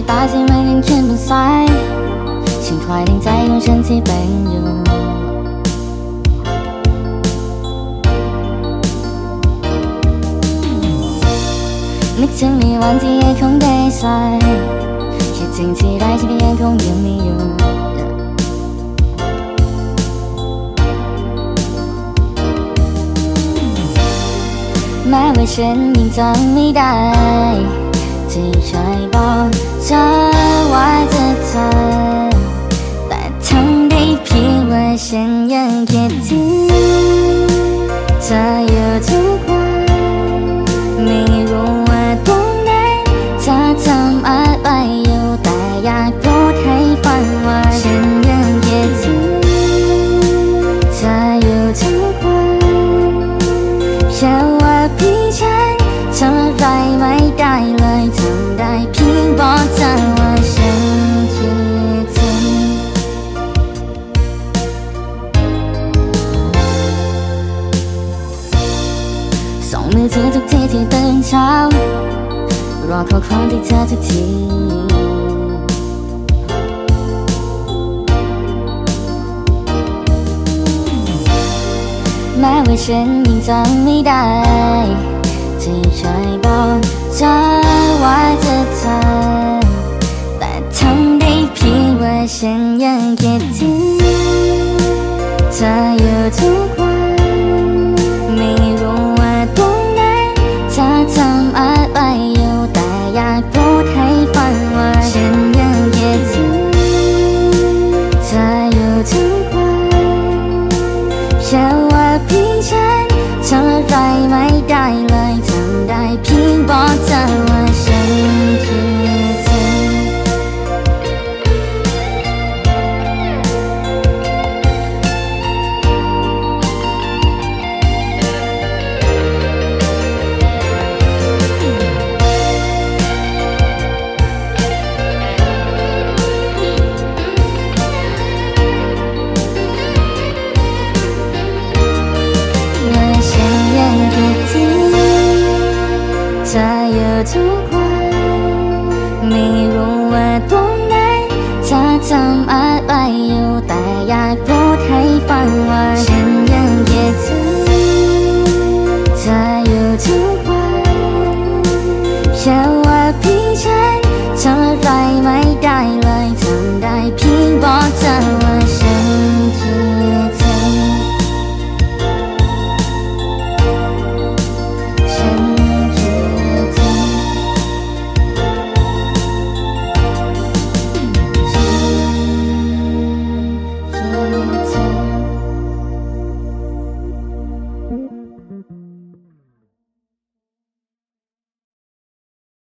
สนิมกี่ตาที่มันยังขึ้นบนสายฉันคอยดึงใจของฉันที่เป็นอยู่ นึกถึงในวันที่ยังคงได้ใส่คิดถึงที่ได้ที่ยังคงยังมีอยู่แม้ว่าฉันยังจำไม่ได้ ที่เคยบอกเธอว่าจะเธอ แต่ทำได้เพียงว่าฉันยังคิดถึงเธออยู่ทุกวัน มือถือทุกทีที่ตื่นเช้า รอข้อความที่เธอทุกที แม้ว่าฉันยังจำไม่ได้ ที่เคยบอกเธอว่าจะทำแต่ทำได้เพียงว่าฉันยังคิดถึงเธออยู่ทุก ทำอะไรอยู่แต่อยากพูดให้ฟังว่าฉันยังคิดถึงเธออยู่ทุกวันแค่ว่าพี่ฉันทำอะไรไม่ได้เลยทำได้เพียงบอกเธอว่ ไม่รู้ว่าตรงไหนเธอทำอะไรอยู่แต่